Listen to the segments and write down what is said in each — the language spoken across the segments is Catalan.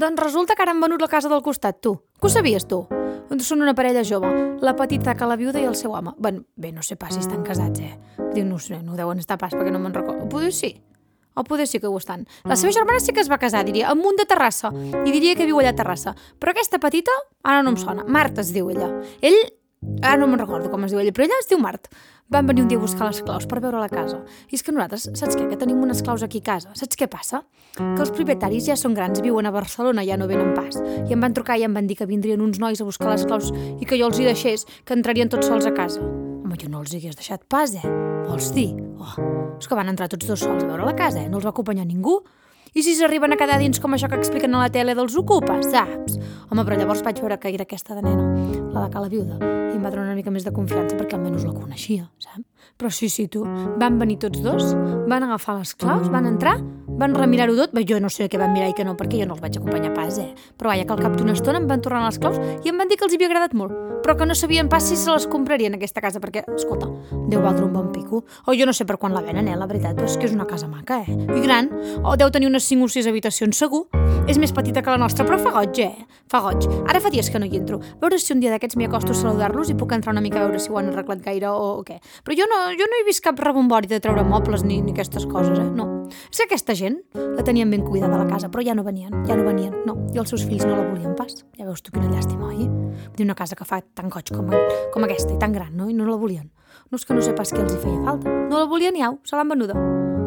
Doncs resulta que ara han venut la casa del costat, tu. Que ho sabies, tu? Doncs són una parella jove, la petita que la viuda i el seu home. Ben, bé, no sé pas si estan casats, eh? Diu, no sé, no deuen estar pas perquè no me'n recordo. Poder sí. O poder sí que ho estan. La seva germana sí que es va casar, diria, amb un de Terrassa. I diria que viu allà a Terrassa. Però aquesta petita, ara no em sona. Marta es diu ella. Ell, ara no me'n recordo com es diu ella, però ella es diu Mart. Van venir un dia a buscar les claus per veure la casa. I és que nosaltres, saps què? Que tenim unes claus aquí a casa. Saps què passa? Que els propietaris ja són grans, viuen a Barcelona, ja no venen pas. I em van trucar i em van dir que vindrien uns nois a buscar les claus i que jo els hi deixés, que entrarien tots sols a casa. Home, jo no els hi hagués deixat pas, eh? Vols dir? Oh, és que van entrar tots dos sols a veure la casa, eh? No els va acompanyar ningú. I si s'arriben a quedar dins com això que expliquen a la tele dels ocupes, saps? Home, però llavors vaig veure que era aquesta de nena, la de Cala Viuda, i em va donar una mica més de confiança perquè almenys la coneixia, saps? Però sí, sí, tu, van venir tots dos, van agafar les claus, van entrar, van remirar-ho tot, bé, jo no sé què van mirar i què no, perquè jo no els vaig acompanyar pas, eh? Però vaja, que al cap d'una estona em van tornar les claus i em van dir que els havia agradat molt, però que no sabien pas si se les comprarien aquesta casa, perquè, escolta, deu valdre un bon pico. O jo no sé per quan la venen, eh, la veritat, però és que és una casa maca, eh? I gran, o deu tenir unes 5 o 6 habitacions segur. És més petita que la nostra, però fa goig, eh? Fa goig. Ara fa dies que no hi entro. A veure si un dia d'aquests m'hi acosto a saludar-los i puc entrar una mica a veure si ho han arreglat gaire o, o què. Però jo no, jo no he vist cap rebombori de treure mobles ni, ni aquestes coses, eh? No. És que aquesta gent la tenien ben cuidada a la casa, però ja no venien, ja no venien, no. I els seus fills no la volien pas. Ja veus tu quina llàstima, oi? Vull dir, una casa que fa tan goig com, com aquesta i tan gran, no? I no la volien. No és que no sé pas què els hi feia falta. No la volien i au, se l'han venuda.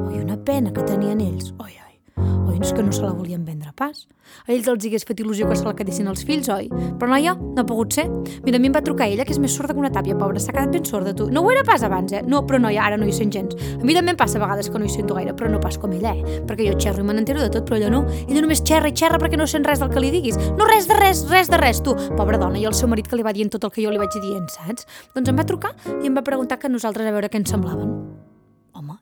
Oi, una pena que tenien ells. Oi, oi. Oi, és que no se la volien vendre pas. A ells els hagués fet il·lusió que se la quedessin els fills, oi? Però noia, no ha pogut ser. Mira, a mi em va trucar ella, que és més sorda que una tàpia, pobra, s'ha quedat ben sorda, tu. No ho era pas abans, eh? No, però noia, ara no hi sent gens. A mi també em passa a vegades que no hi sento gaire, però no pas com ella, eh? Perquè jo xerro i me n'entero de tot, però ella no. Ella només xerra i xerra perquè no sent res del que li diguis. No res de res, res de res, tu. Pobra dona, i el seu marit que li va dient tot el que jo li vaig dient, saps? Doncs em va trucar i em va preguntar que nosaltres a veure què ens semblaven.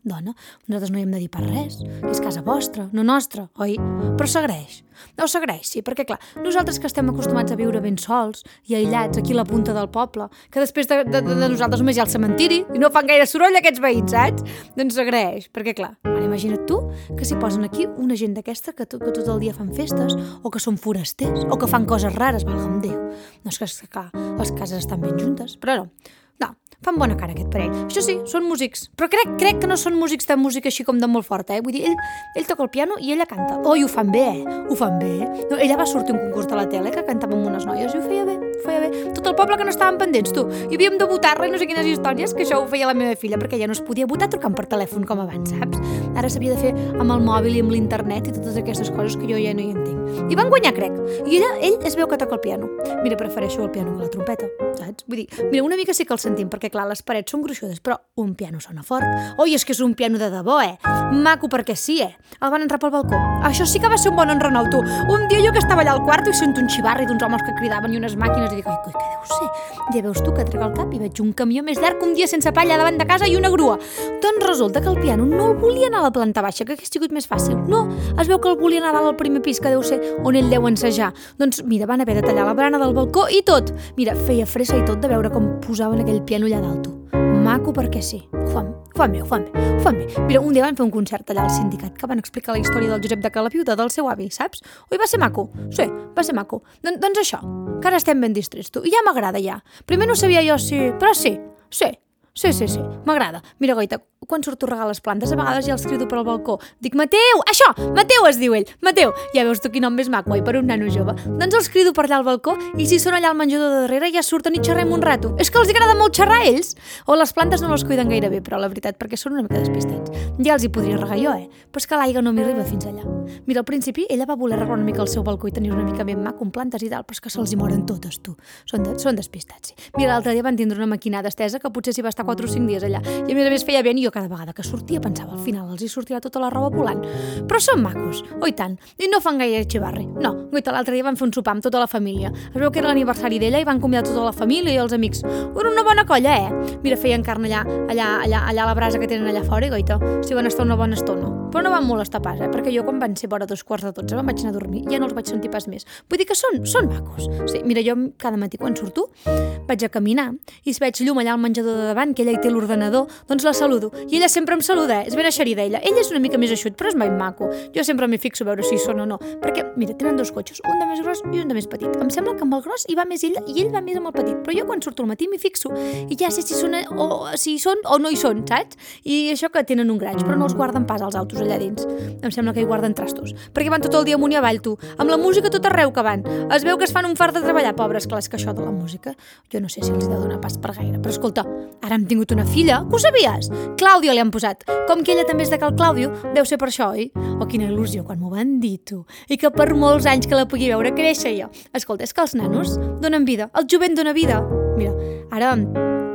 Dona, nosaltres no hi hem de dir per res, és casa vostra, no nostra, oi? Però s'agraeix. No s'agraeix, sí, perquè clar, nosaltres que estem acostumats a viure ben sols i aïllats aquí a la punta del poble, que després de, de, de, nosaltres només hi ha el cementiri i no fan gaire soroll aquests veïns, saps? Doncs s'agraeix, perquè clar, ara imagina't tu que s'hi posen aquí una gent d'aquesta que, que tot el dia fan festes, o que són forasters, o que fan coses rares, valga'm Déu. No és que, clar, les cases estan ben juntes, però no, fan bona cara aquest parell. Això sí, són músics, però crec, crec que no són músics de música així com de molt forta, eh? Vull dir, ell, ell toca el piano i ella canta. Oh, i ho fan bé, eh? Ho fan bé. No, ella va sortir un concurs de la tele que cantava amb unes noies i ho feia bé, ho feia bé. Tot el poble que no estaven pendents, tu. I havíem de votar-la no sé quines històries, que això ho feia la meva filla, perquè ja no es podia votar trucant per telèfon com abans, saps? Ara s'havia de fer amb el mòbil i amb l'internet i totes aquestes coses que jo ja no hi entenc. I van guanyar, crec. I ella, ell es veu que toca el piano. Mira, prefereixo el piano que la trompeta, saps? Vull dir, mira, una mica sí que el sentim, perquè clar, les parets són gruixudes, però un piano sona fort. Oi, és que és un piano de debò, eh? Maco perquè sí, eh? El van entrar pel balcó. Això sí que va ser un bon enrenou, tu. Un dia jo que estava allà al quarto i sento un xivarri d'uns homes que cridaven i unes màquines i dic, oi, coi, què deu ser? Ja veus tu que trec el cap i veig un camió més llarg que un dia sense pa allà davant de casa i una grua. Doncs resulta que el piano no el volia anar a la planta baixa, que hagués sigut més fàcil. No, es veu que el volia anar a dalt al primer pis, que deu ser on ell deu ensejar. Doncs mira, van haver de tallar la barana del balcó i tot. Mira, feia fressa i tot de veure com posaven aquell piano allà dalt. Maco perquè sí. Ho fan, ho fan bé, ho fan bé, ho fan bé. Mira, un dia van fer un concert allà al sindicat que van explicar la història del Josep de Calaviuda, del seu avi, saps? Oi, va ser maco? Sí, va ser maco. Don doncs això, que ara estem ben distrets, tu. I ja m'agrada, ja. Primer no sabia jo si... Però sí, sí, Sí, sí, sí, m'agrada. Mira, Goita, quan surto a regar les plantes, a vegades ja els crido per al balcó. Dic, Mateu, això, Mateu es diu ell, Mateu. Ja veus tu quin nom més maco, oi, per un nano jove. Doncs els crido per allà al balcó i si són allà al menjador de darrere ja surten i xerrem un rato. És que els agrada molt xerrar a ells. O les plantes no les cuiden gaire bé, però la veritat, perquè són una mica despistats. Ja els hi podria regar jo, eh? Però és que l'aigua no m'hi arriba fins allà. Mira, al principi ella va voler regar una mica el seu balcó i tenir una mica ben maco amb plantes i tal, però és que se'ls hi moren totes, tu. Són, de, són despistats, sí. Mira, l'altre dia van tindre una maquinada estesa que potser s'hi va estar 4 o 5 dies allà. I a més a més feia vent i jo cada vegada que sortia pensava al final els hi sortirà tota la roba volant. Però són macos, oi tant, i no fan gaire xivarri. No, guaita, l'altre dia van fer un sopar amb tota la família. Es veu que era l'aniversari d'ella i van convidar tota la família i els amics. Era una bona colla, eh? Mira, feien carn allà, allà, allà, allà a la brasa que tenen allà fora i goita, s'hi van estar una bona estona. Però no van molestar pas, eh? perquè jo quan van ser vora dos quarts de dotze me'n vaig anar a dormir i ja no els vaig sentir pas més. Vull dir que són, són macos. Sí, mira, jo cada matí quan surto vaig a caminar i si veig llum allà al menjador de davant, que ella hi té l'ordenador, doncs la saludo. I ella sempre em saluda, és ben eixerida ella. Ella és una mica més eixut, però és mai maco. Jo sempre m'hi fixo a veure si són o no. Perquè, mira, tenen dos cotxes, un de més gros i un de més petit. Em sembla que amb el gros hi va més ell i ell va més amb el petit. Però jo quan surto al matí m'hi fixo i ja sé si són, o, si són o no hi són, saps? I això que tenen un graig, però no els guarden pas als autos allà dins. Em sembla que hi guarden trastos. Perquè van tot el dia amunt i avall, tu. Amb la música tot arreu que van. Es veu que es fan un fart de treballar, pobres, clar, és que això de la música, jo no sé si els he de donar pas per gaire. Però escolta, ara hem tingut una filla, que ho sabies? Clàudia li han posat. Com que ella també és de Cal Clàudio, deu ser per això, oi? Oh, quina il·lusió quan m'ho van dir, tu. I que per molts anys que la pugui veure créixer jo. Escolta, és que els nanos donen vida, el jovent dona vida. Mira, ara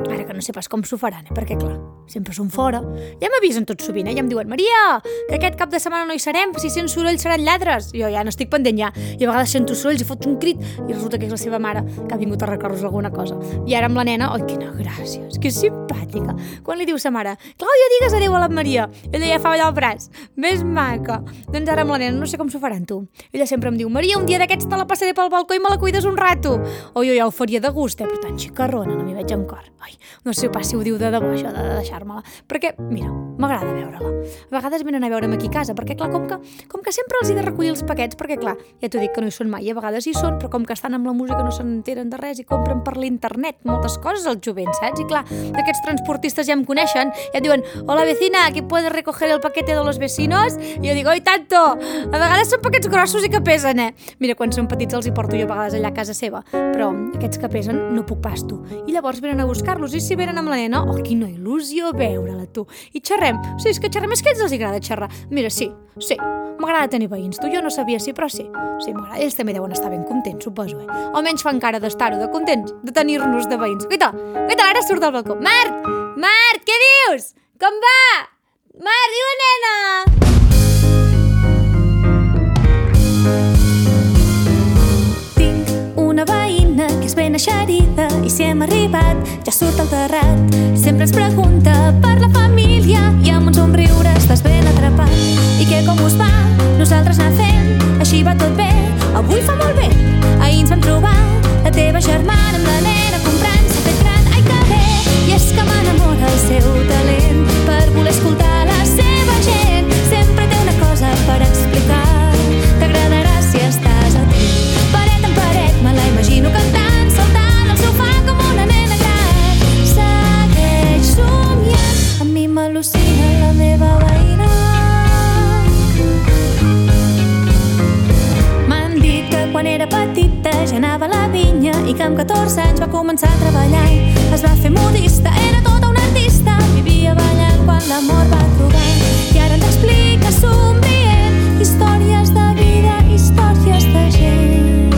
Ara que no sé pas com s'ho faran, eh? perquè clar, sempre són fora. Ja m'avisen tot sovint, eh? Ja em diuen, Maria, que aquest cap de setmana no hi serem, si sents soroll seran lladres. Jo ja n'estic pendent ja. I a vegades sento sorolls i fot un crit i resulta que és la seva mare que ha vingut a recordar alguna cosa. I ara amb la nena, oi, quina gràcia, és que és simpàtica. Quan li diu sa mare, Clàudia, digues adéu a la Maria. Ella ja fa ballar el braç. Més maca. Doncs ara amb la nena no sé com s'ho faran, tu. Ella sempre em diu, Maria, un dia d'aquests te la passaré pel balcó i me la cuides un rato. O jo ja ho faria de gust, eh? però tan xicarrona, no m'hi veig en cor. Ai, no sé pas si ho diu de debò, això de deixar-me-la. Perquè, mira, m'agrada veure-la. A vegades venen a veure'm aquí a casa, perquè, clar, com que, com que sempre els he de recollir els paquets, perquè, clar, ja t'ho dic que no hi són mai, a vegades hi són, però com que estan amb la música no s'enteren de res i compren per l'internet moltes coses al jovent, saps? I clar, aquests transportistes ja em coneixen, ja et diuen, hola vecina, aquí puedes recoger el paquete de los vecinos? I jo dic, oi tanto! A vegades són paquets grossos i que pesen, eh? Mira, quan són petits els hi porto jo a vegades allà a casa seva, però aquests que pesen no puc pas tu. I llavors venen a buscar-los i si venen amb la nena, oh, quina il·lusió veure-la, tu. I xerrem. Sí, és que xerrem, és que ells els agrada xerrar. Mira, sí, sí, m'agrada tenir veïns. Tu jo no sabia sí, però sí. Sí, m'agrada. Ells també deuen estar ben contents, suposo, eh? Almenys fan cara d'estar-ho, de contents, de tenir-nos de veïns. Guaita, guaita, ara surt del balcó. Mart! Mart, què dius? Com va? Mart, diu la nena! Si hem arribat ja surt al terrat. Sempre ens pregunta per la família i amb un somriure estàs ben atrapat. I què com us va? Nosaltres anar fent, així va tot bé. Avui fa molt bé, començar a treballar. Es va fer modista, era tota una artista, vivia ballant quan l'amor va trobar. I ara ens explica somrient històries de vida, històries de gent.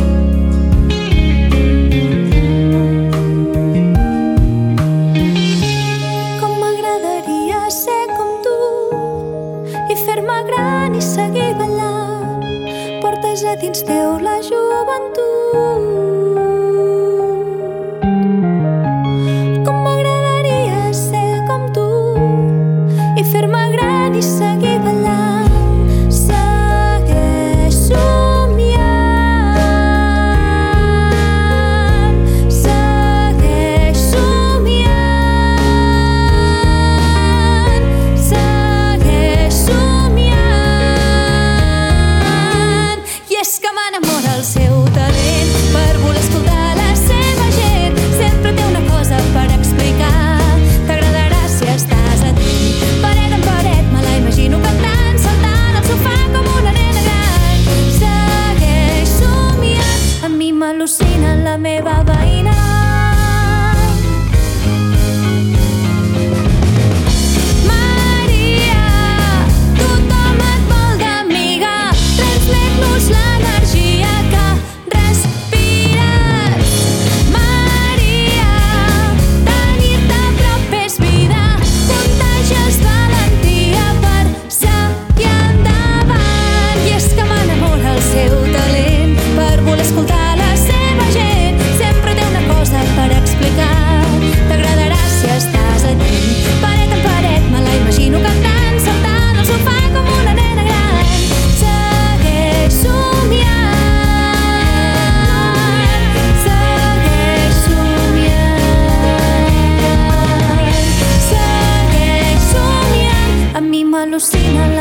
Com m'agradaria ser com tu i fer-me gran i seguir ballant. Portes a dins teu la joventut. alucina